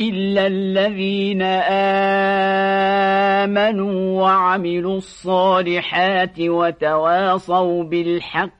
إلا الذين آمنوا وعملوا الصالحات وتواصوا بالحق